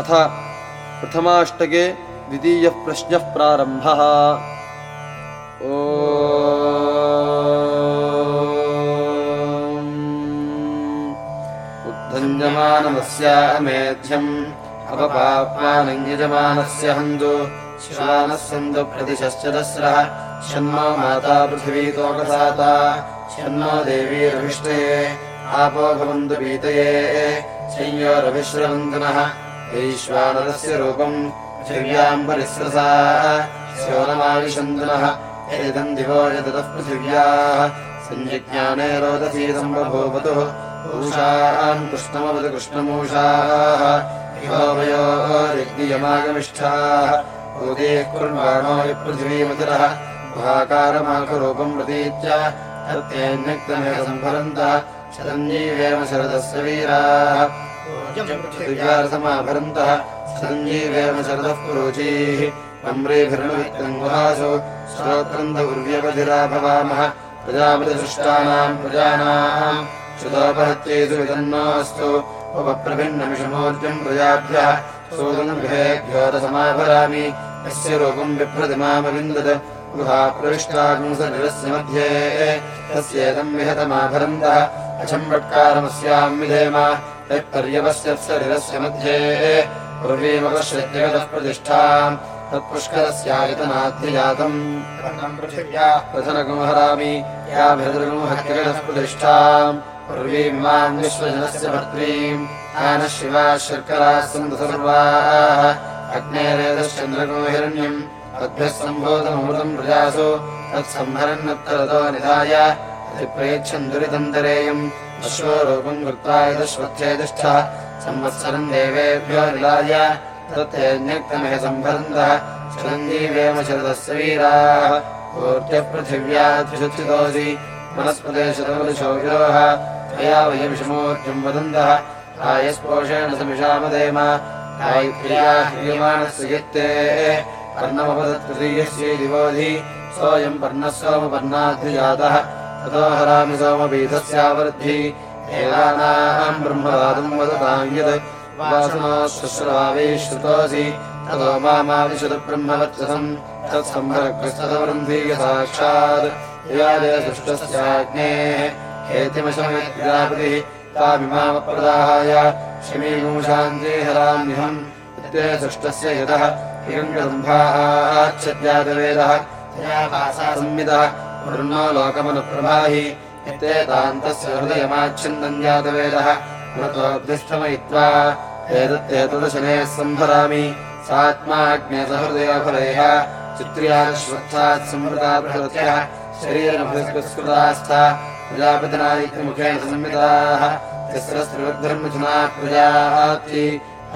अथ प्रथमाष्टके द्वितीयः प्रश्नः प्रारम्भः। ओ। उद्धञ्जमानमस्यामेध्यम् अपपाप्मानञ्जमानस्य हन्तु श्वानः सन्तु प्रतिशश्चदस्रः शन्नो माता पृथिवीतोकसाता शन्नो देवीरभिष्टे आपो भवन्तु पीतये शय्योरभिश्रवन्तनः वैश्वानरस्य रूपम् पृथिव्याम् परिस्रसा स्योनमाविशन्तुनः एदम् दिवो यदतः पृथिव्याः। सञ्जिज्ञाने रोदसीदम् बभूवतुः पूषान् कृष्णमवतु कृष्णमूषाः। यज्ञयमागमिष्ठाः भूतेः कुर्वाणो विपृथिवीमतिरः गुहाकारमाकरूपम् प्रतीत्य तत्तेऽन्यक्तमेकसम्भरन्तः शतञ्जीवेम शरदस्य वीराः पृथिव्यार्थमाभरन्तः शतञ्जीवेम शरदः पुरुचीः अम्रेभिर्णवित्तम् गुहासु श्रोत्रन्दुर्व्यवधिरा भवामः प्रजापतिसृष्टानाम् प्रजानाम् श्रुतोपहत्येषु विदन्नोऽस्तु उपप्रभिन्नमिषमोर्जम् प्रजाभ्यः सूदनगृहेभ्यो रसमाभरामि यस्य रूपम् गुहा प्रविष्टागुंसनिरस्य मध्ये तस्येदम् विहतमाभरन्तः अचम्बट्कारमस्याम् विधेम यत्पर्यवस्यत्सरिरस्य मध्ये पूर्वीमपश्यत्यगतः प्रतिष्ठाम् तत्पुष्करस्यायतनाद्यजातम् प्रथनगुंहरामि याभिर्गुंहत्यगतः प्रतिष्ठाम्। पूर्वीमिमाम् विश्वजनस्य भर्त्रीम् आनः शिवाः शर्कराः सन्तु सर्वाः। अग्नेरेतश्चन्द्रगो हिरण्यम् तद्भ्यः सम्भूतमृतम् प्रजासु। तत्संहरन्नत्तरतो निधाय प्रतिप्रयच्छन् दुरितन्तरेयम् अश्वरूपम् कृत्वा यदश्वत्थे तिष्ठः संवत्सरम् देवेभ्यो निलाय तत्तेऽन्यक्तमिह सम्भरन्तः चिरञ्जीवेम शरदस्य वीराः। यत्ते। पर्णमपदत्तृतीयस्यै दिवोधि सोऽयम् पर्णः सोमपर्णाद्धिजातः ततो हरामि सोमपीठस्यावृद्धि। देवानाम् ब्रह्मवादम् वदताम् यत् वासनोश्रुश्रवावैश्रुतोऽसि ततो मामाविशुतब्रह्मवर्चसम् तत्सम्भरग्रस्तवृन्धीय साक्षात् यादयसृष्टस्याग्नेः हेतिमशमयत्प्रजापतिः तामिमामप्रदाहाय शमीगुंशान्तिहराम्यहम् इत्ये सृष्टस्य हिरण्यसम्भाच्छद्यातवेदः संविदः वृन्नो लोकमनुप्रभाहि यत्ते तान्तस्य हृदयमाच्छिन्दम् जातवेदः मृतोऽभ्यस्थमयित्वा एतत्तेतदशनेः सम्भरामि सात्माग्ने सहृदयोफलयः चित्र्याश्वत्थात् संवृता बृहत्यः शरीरमभिस्कृतास्था प्रजापतिनादित्यमुखेन संविदाः तिस्रस्त्रिवद्भिर्मिथुना प्रजाति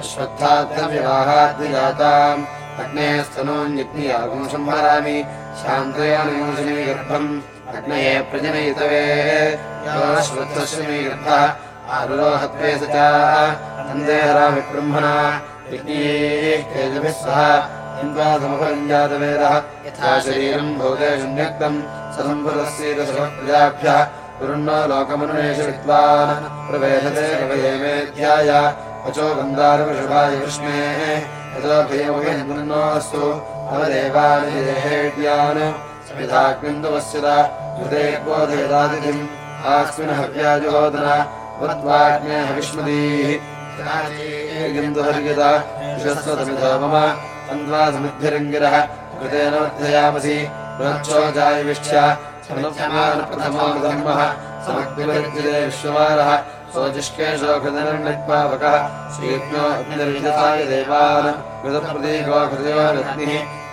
अश्वत्थाद्यविवाहाद्विजाताम् अग्नेः स्तनोन्यग्नियागुम् संहरामि शान्तयानुयोजने गर्भम् अग्नये प्रजनयितवे। योश्वत्थश्रमे गर्भः आरुरोहत्वे स च नन्देहरामि ब्रह्मणा यज्ञैः तेजभिः सह इन्द्वासमुपञ्जातवेदः यथा शरीरम् भूतेषु न्यक्तम् ससम्भृतस्यैतसः प्रजाभ्यः गुरुणो लोकमनुनेषु विद्वान् प्रवेशते कवये मेध्याय वचो गन्धारवृषभाय कृष्णेः यतो भयमुखिन्दोऽस्तु अवदेवानिहेड्यान् समिधाग्निन्दुपश्यत हृदे बोधयदातिथिम् आस्मिन् हव्याजुहोदन वद्वाग्ने हविष्मदीः। गिन्दुहर्यत विश्वस्वतमिधो मम। तन्द्वा समिद्भिरङ्गिरः कृतेन वर्धयामसि बृहच्छोजायविष्ठ्य समनुप्रथमो धर्मः समग्निवर्जिते विश्वमानः सोजिष्केशोकृतनिर्णिपावकः श्रीज्ञो अग्निर्विजताय देवान्। कृतप्रतीको हृदयो रत्निः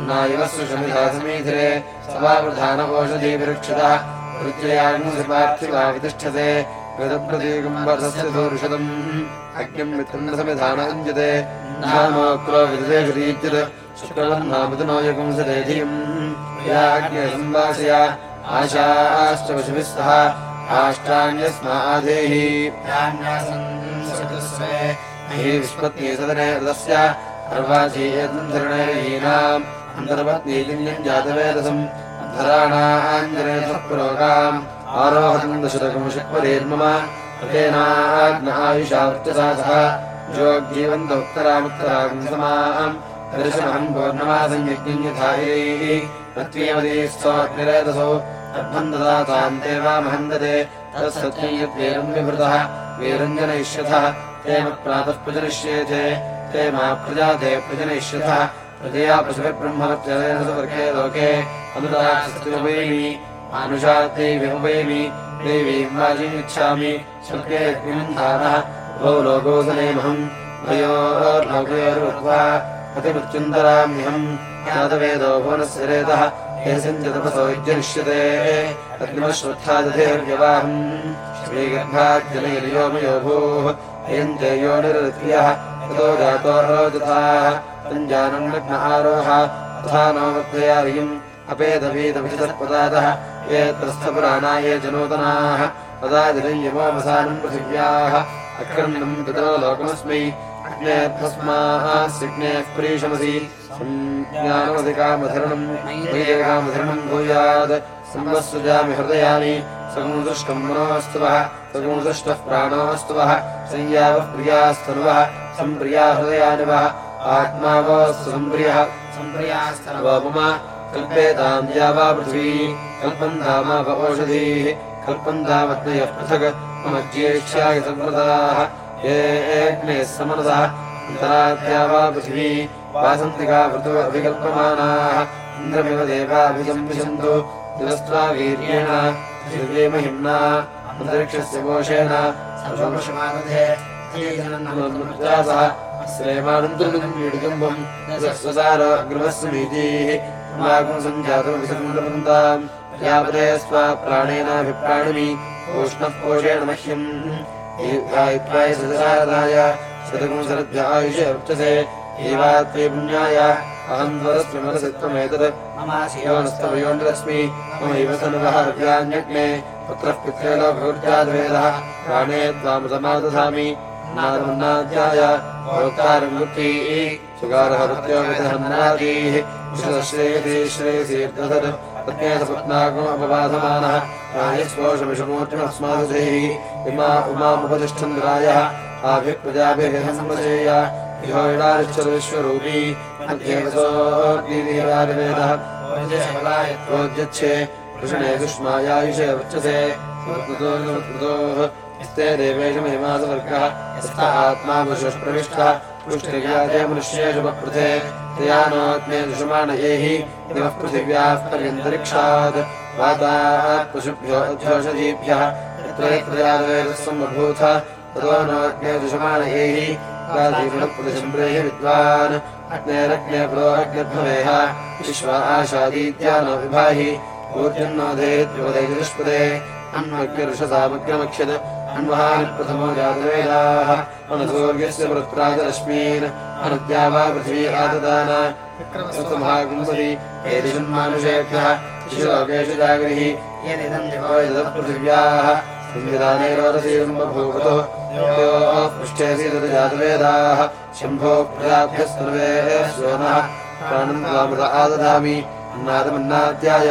सुम्नायवः सुषमिधा समीधिरे सभाप्रधानकोषधीविरक्षतः वृज्जयाग्निपार्थिवावितिष्ठते गतप्रतीकम् वर्षस्य दूर्षदम् अग्निम् मित्रम् समिधानञ्जते नामोक्रो विदुषेषु दीच्यत् शुक्रवर्णामृतनो यगुंसदेधियम् याज्ञसम्वासया आशाश्च पशुभिः सह आष्टान्यस्मादेहि विस्पत्नी सदने रथस्य अर्वाचीयन्धरणैहीनाम् अन्तर्वत्नीलिङ्गम् जातवेदसम् पृथ्वीमदीस्थोऽग्निरेतसो अर्भम् ददाताम् देवामहन्दते तत्सत्यम् यद्वीरम् विभृतः वीरञ्जनयिष्यथः तेन प्रातः प्रजनिष्येते ते मा प्रजाते प्रजनिष्यथः प्रजया सुवर्गे लोके अनुदाक्षस्त्युपैमि मानुषात्यै विमुपैमि देवीम् वाजीमिच्छामि स्वर्गे अग्निमन्धानः भौ लोकोदनेमहम् भयोर्लोकयोरुक्त्वा अतिमृत्युन्दराम्यहम् यादवेदो भुवनस्य रेतः हे सञ्जतपसो युज्यनिष्यते अग्निमश्रुत्थादधेर्यवाहम् श्रीगर्भाज्जलयलियोमयो भूः अयन्ते यो निरृत्यः ततो जातो रोजथाः तञ्जानम् लग्न आरोह तथा नो अपेदवीतभितः ये त्रस्थपुराणा ये च नूतनाः तदादिरय्यमोमसानम् पृथिव्याः अक्रन्दम् पितरो लोकमस्मै भूयात् हृदयानि सगुणदुष्टम् मनोऽस्तुवः सगुणदुष्टः प्राणोऽस्तुवः संयावः प्रियास्तनुवः सम्प्रिया हृदयानिवः आत्मा वस्तु सम्प्रियः सम्प्रियास्तनवो मम कल्पेताम् या वा पृथ्वी। कल्पन्तामाप ओषधीः कल्पन्तामग्नयः पृथक्। मम ज्येष्याय संवृताः ये अग्नेः समनसः अन्तराद्या वा पृथिवी। वासन्तिका वृतु अभिकल्पमानाः। इन्द्रमिव देवाभिसंविशन्तु दिवस्त्वा वीर्येण। दिव्ये अन्तरिक्षस्य कोशेन। श्रेमानन्तरणम् क्रीडकम्बम् स्वसारो गृहस्समीतीः मागम् सञ्जातमभिसन्दमन्ताम् यापदे स्वा प्राणेनाभिप्राणमि ओष्णः कोशेण मह्यम् युक्ताय सदसारदाय शतकुंसरद्भ्य आयुषे वर्चसे एवात्मे पुण्याय अहम् त्वरस्मिमनसि त्वमेतत् ममाशियोनस्तवयोनिरस्मि ममैव सन्वहार्यान्यग्ने पुत्रः पित्रेण भवत्याद्वेदः प्राणे त्वामृतमादधामि नादमन्नाद्याय ओङ्कारमुखी सुकारः रुत्योगितहन्नादीः श्रेति इमा उमामुपतिष्ठन् रायः आभिप्रजाभिर्हसम्पचेय योडारिश्चतुश्वरूपी अध्येतसोऽग्निदेवादिवेदः वैदेशबलायत्वोद्यच्छे कृष्णे स्ते देवेषु महिमासवर्गः यस्थ आत्मा पुरुषः प्रविष्टः पुष्टिर्याते मनुष्येषु वप्रथे तया नोऽग्ने दुषमाणयैः दिवः पृथिव्याः पर्यन्तरिक्षात्। वातात् पशुभ्यो अध्योषधीभ्यः यत्रयादवेदस्सम्बभूथ ततो नोऽग्ने दुषमाणयैः प्रादीपुणप्रतिशम्प्रेः विद्वान् अग्नेरग्ने प्रोऽग्निर्भवेह विश्वा आशादीत्या नो विभाहि पूर्जन्नोदेत्युपदैजुष्पदे अन्वग्निरुषसामग्रमक्षत् अन्वहानिप्रथमो जातवेदाः। अनसूर्यस्य पुरत्राजरश्मीन् अनुद्या वा पृथिवी आददान महागुम्पति एदिषन्मानुषेभ्यः शिशुलोकेषु यदः पृथिव्याः। संविधानेरोरसीर्मभूवतो पृष्ठेऽसि तद् जातवेदाः। शम्भो प्रजाभ्यः सर्वे श्वनः प्राणम् त्वामृत आददामि। अन्नादमन्नाद्याय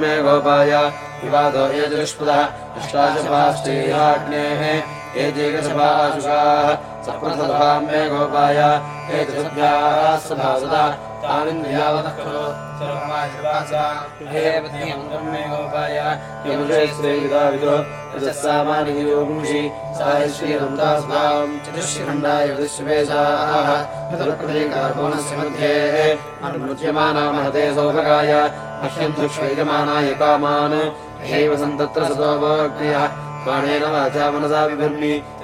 मे गोपाय विवादो ये जुष्पदः अष्टाशभाश्चैराग्नेः ये जेकसभाशुषाः सप्रथभाम् मे गोपाय ये चतुर्भ्याः सभासदा तानन्द्यावतः खलु सर्वमाशिवासाङ्गमे गोपाय यमुषे श्रेविदा विदो यजस्सामानियोगुंषि सायश्रीरन्दासुताम् चतुश्खण्डाय विश्वेशाः हतलप्रदेकार्पणस्य मध्ये अनुमृज्यमाना महते सौभगाय मह्यन्तुष्वैजमानाय कामान्। हैव सन्तत्र सतो वाग्नयः प्राणेन वाचा मनसा बिभर्मि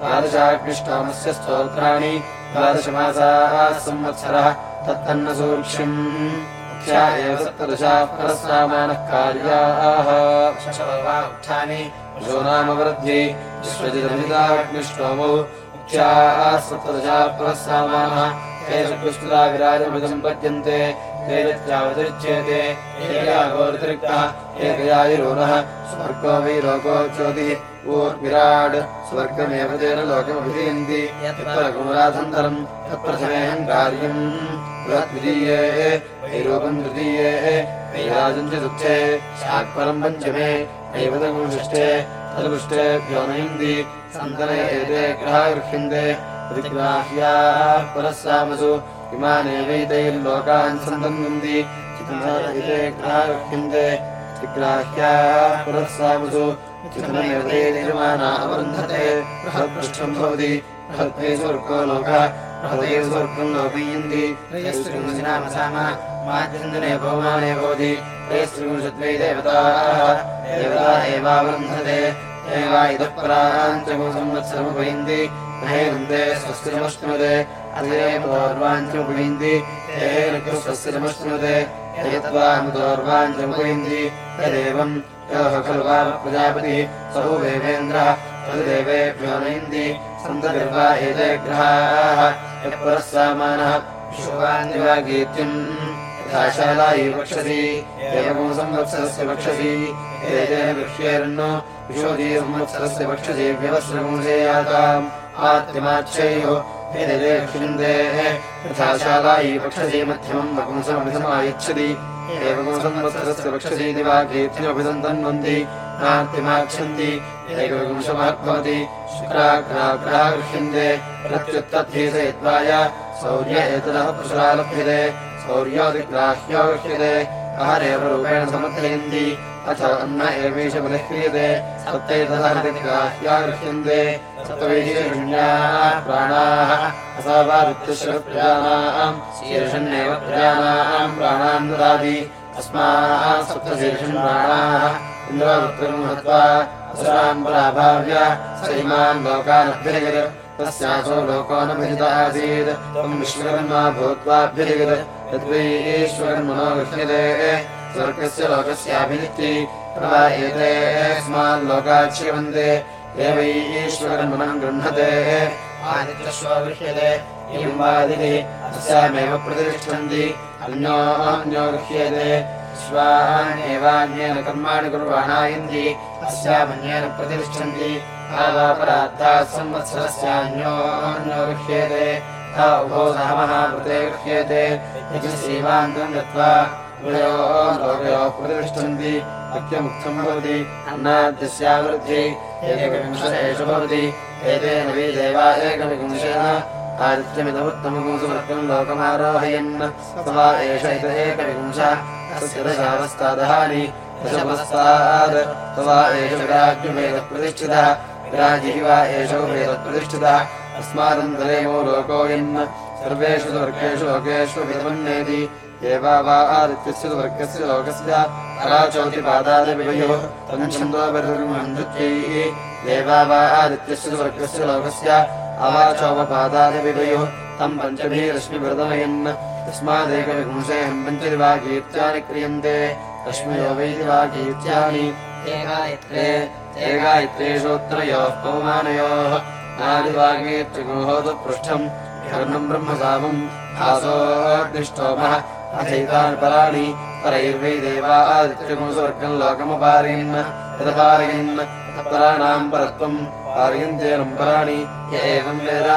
द्वादशाग्निष्टोमस्य स्तोत्राणि द्वादशमासाः संवत्सरः तत्तन्न सूक्ष्यम् मुख्या एव सप्तदशाः परस्सामानः कार्याः। उत्थानि यो नामवृद्ध्यै विश्वजिदमिदाग्निष्टोमौ मुख्याः सप्तदशाः परस्सामानः ते चतुष्टुरा विराजमिदम् पद्यन्ते तेजत्यावतिरिच्येते एकयागोरितिरिक्तः एकयायुरोनः स्वर्गो वै लोको ज्योतिः स्वर्गमेव तेन लोकमभिधीयन्ति। यत्र गुणराधन्तरम् तत्प्रथमेऽहम् कार्यम् द्वितीये वैरूपम् तृतीये वैराजम् चतुर्थे शाक्परम् पञ्चमे नैवतगुंषष्ठे तदृष्टेभ्यो नयन्ति। सन्तने एते ग्रहा गृह्यन्ते प्रतिग्राह्याः पुरः सामसु इमानेवैतैर्लोकान् प्रतिग्राह्याः पुरः चितनमेव ते निर्माणा अवरुन्धते बृहत्पृष्ठम् भवति बृहत्ते स्वर्गो लोकः बृहते स्वर्गम् लोकयन्ति। माद्यन्दने भवमाने भवति। त्रयस्त्रिंशद्वै देवताः देवता एवावरुन्धते एवा इतः पराञ्चमो संवत्सरमुपयन्ति महेनन्दे स्वस्तिरमश्नुमते अधेमदौर्वाञ्चमुपयन्ति तेन स्वस्तिरमश्नुमते यत्त्वामुदौर्वाञ्चमुपयन्ति यदेवम् योः खलु प्रजापतिः सौ देवेन्द्रः तद्देवेभ्यो नयन्ति सन्ततिर्वा एते ग्रहाः। यः पुरः सामानः विश्वान्यवागीत्यम् यथाशालायि वक्षसि एवं संवत्सरस्य वक्षसि। एतेन गृह्येरन्नो विशोधी संवत्सरस्य वक्षसि व्यवस्रपुंसे याताम् आत्यमाच्छयोः एते क्षिन्दे यथाशालायि वक्षसि मध्यमम् वपुंसमभिसमायच्छति एवं संवत्सरस्य वक्षसीति वा कीर्तिमभिसन्तन्वन्ति नार्तिमाक्षन्ति एकविंशमहद्भवति शुक्राग्राग्रहा गृह्यन्ते प्रत्युत्तद्धीसयद्वाय सौर्य एतदः लभ्यते सौर्योदिग्राह्यो गृह्यते अहरेव रूपेण समर्थयन्ति अथ सप्तैतदहरिग्राह्या गृह्यन्ते सप्तवैशून्याः प्राणाः असावादित्यश्रप्रजानाम् शीर्षन्नेव प्रजानाम् प्राणान् ददाति। अस्माः सप्तशीर्षन् प्राणाः इन्द्रवृत्रम् हत्वा असुरान् पराभाव्य स इमान् लोकानभ्यजगत् तस्यासो लोको न भजित आसीत्। त्वम् विश्वकर्मा भूत्वाभ्यजगत् यद्वै ईश्वरन्मनो गृह्यते स्वर्गस्य लोकस्याभिनित्यै प्रवा एते अस्मान् लोकाक्षिवन्ते एवै ईश्वरन्मनम् गृह्णते आदित्यश्व गृह्यते इम्बादिति अस्यामेव प्रतिष्ठन्ति अन्योऽन्यो गृह्यते। स्वान्येवान्येन कर्माणि कुर्वाणायन्ति अस्यामन्येन प्रतिष्ठन्ति। आवापराद्धाः संवत्सरस्यान्योऽन्यो गृह्यते। ता उभो सह महावृते गृह्यते। यदि श्रीमान्तम् गत्वा प्रतिष्ठन्ति वाक्यमुक्तम् भवति अन्नाद्यस्यावृद्धि एकविंशतेषु भवति। एतेन वै देवा एकविंशेन। आदित्यमिदमुत्तमपुंसुवर्गम् लोकमारोहयन्। स वा एष इत एकविंश। तस्य दशावस्तादहानि दशमस्ताद्। स वा एष विराज्ञवेदप्रतिष्ठितः विराजिः वा एषो वेदप्रतिष्ठितः अस्मादन्तरेमो लोकोऽयन् सर्वेषु स्वर्गेषु लोकेषु एवा वा आदित्यस्य स्वर्गस्य लोकस्य अराचोतिपादादिविभयोः देवा वा आदित्यस्य स्वर्गस्य लोकस्य अवाचोपपादादिविभयोः तम् पञ्चभिः रश्मिवृतमयन् तस्मादेकविपुंसेऽहम् पञ्चदि वा कीर्त्यानि क्रियन्ते रश्मयो वा कीर्त्यानि ते गायत्रेषोत्तरयोः पवमानयोः नादिवागीर्त्रिगुहोतु पृष्ठम् ब्रह्मसामम् आसोऽग्निष्टोमः अथैतानि पराणि परैर्वै देवादित्यगुंसवर्गम् लोकमपारयन् यदपारयन् पराणाम् परत्वम् पारयन्त्येनम् पराणि य एवम् वेद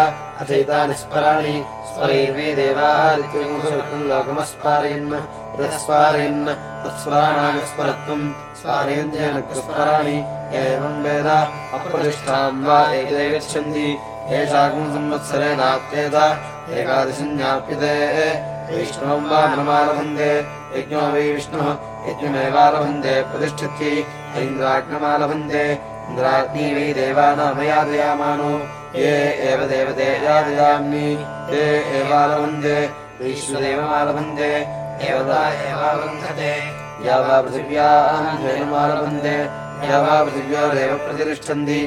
अथैतानि स्मराणि स्वरैर्वै देवादित्यगुंसवर्गम् लोकमस्पारयन् यदस्पारयन् तत्स्मराणानि स्मरत्वम् स्मारयन्त्येन स्मराणि एवम् वेद अप्रतिष्ठाम् वा एके गच्छन्ति एषाकम् संवत्सरेणाप्येत एकादशम् ज्ञाप्यते वैष्णवम् वा मनमालभन्ते यज्ञो वै विष्णुः यज्ञमेवालभन्ते प्रतिष्ठित्यै ऐन्द्राग्नमालभन्ते। इन्द्राग्नी वै देवानामयादयामानो ये एव देवते यादयाम्नि। ते एवालभन्ते वैश्वदेवमालभन्ते एवता एवालभन्धते या वा पृथिव्याम् द्वयमालभन्ते या वा पृथिव्योरेव प्रतिष्ठन्ति।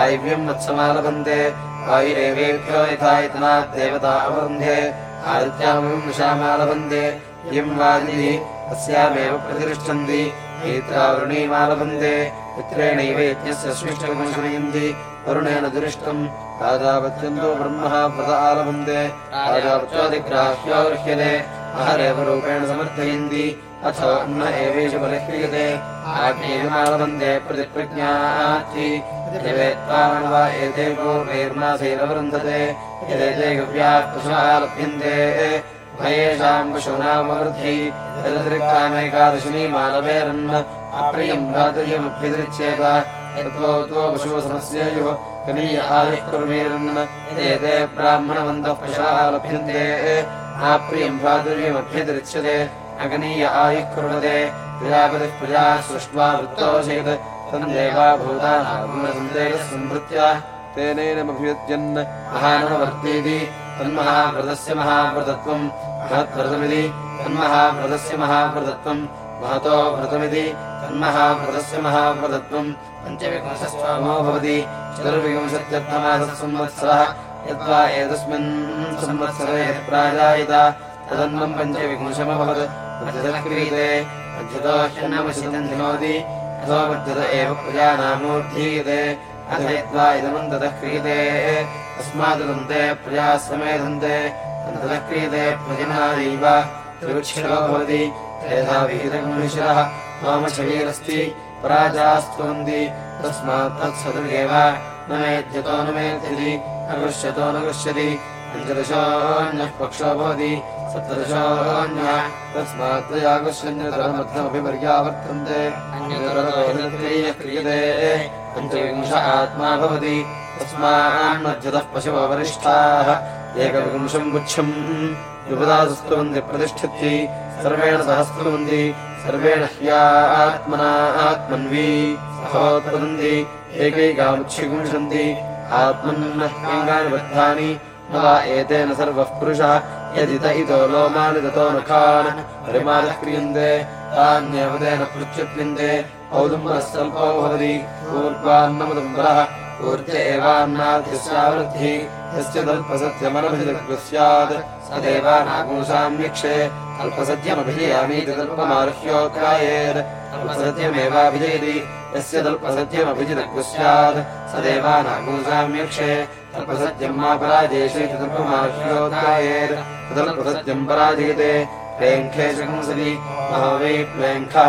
आयव्यम् वत्समालभन्ते वायुरेवेभ्यो यथा इतनात् देवता अवरुन्धे आदित्यामम् निशामालभन्ते यम् वादिः अस्यामेव प्रतिष्ठन्ति। एत्रावृणीमालभन्ते पित्रेणैव यज्ञस्य स्विष्टगुणशमयन्ति वरुणेन दुरिष्टम्। राजावत्यन्तो ब्रह्मः व्रत आलभन्ते। राजावत्योदिग्राह्यो गृह्यते अहरेव रूपेण समर्थयन्ति। अथो न एवेषु परिह्रियते आज्ञेयमालभन्ते प्रतिप्रज्ञाति। वा एते पूर्वैर्मासैरवृन्धते पशुः लभ्यन्ते भयेषाम् पशूनामवृद्धि यदतिरिक्तामेकादशिनी मालवेरन् अप्रियम् भ्रातुर्यमभ्यतिरिच्येत यतो तो पशुसमस्येयुः कनीय आदिः कुर्वीरन् एते ब्राह्मणवन्तः पशवः लभ्यन्ते नाप्रियम् भ्रातुर्यमभ्यतिरिच्यते अगनीय प्रजापतिः प्रजा सृष्ट्वा तन्देवा भूतानागुणसन्देहः संवृत्य तेनैनमभियुज्यन् महानवर्तीति तन्महाव्रतस्य महाव्रतत्वम्। महत्व्रतमिति तन्महाव्रतस्य महाव्रतत्वम्। महतो व्रतमिति तन्महाव्रतस्य महाव्रतत्वम्। पञ्चविंशस्वामो भवति। चतुर्विंशत्यर्थमासः संवत्सरः। यद्वा एतस्मिन् संवत्सरे अथो मध्यत एव प्रजानामूर्धीयते तस्मादन्ते क्रियते। प्रजनादैव। त्रिवृक्षिरो भवति। यथा विहितगुणशिरः वामशरीरस्ति पराजास्तुवन्ति तस्मात् तत्सदृगेव। न मेध्यतो न मेध्यति। न गृह्यतो न गृह्यति पञ्चदशोऽन्यः पक्षो भवति। क्रियते पञ्चविंश आत्मा भवति तस्मान्मध्यतः पशवो वरिष्ठाः एकविंशम् गुच्छम् विपदासुस्तुवन्ति प्रतिष्ठित्यै सर्वेण सह स्तुवन्ति सर्वेण ह्या आत्मना आत्मन्वी सहोत्पदन्ति एकैकामुच्छिगुंशन्ति आत्मन्नङ्गानि बद्धानि न वा एतेन सर्वः पुरुषः यदित इतो लोमानि ततो नखान् परिमानः क्रियन्ते तान्येव तेन पृच्छ्यप्यन्ते औदुम्बरः स्वल्पो भवति। पूर्वान्नमुदुम्बरः ऊर्ज एवान्नाद्यस्यावृद्धिः यस्य तल्पसत्यमनभिजग् स्यात् स देवानागुंसाम्यक्षे अल्पसत्यमभिजयामीति तल्पमार्ह्योऽकायेत्। अल्पसत्यमेवाभिजयति यस्य तल्पसत्यमभिजिदग् स्यात् स देवानागुंसाम्यक्षे तल्पसत्यम् मा पराजेषेति तल्पमार्ह्योऽकायेत्। तदल्पसत्यम् पराजयते। महावै प्लेङ्खः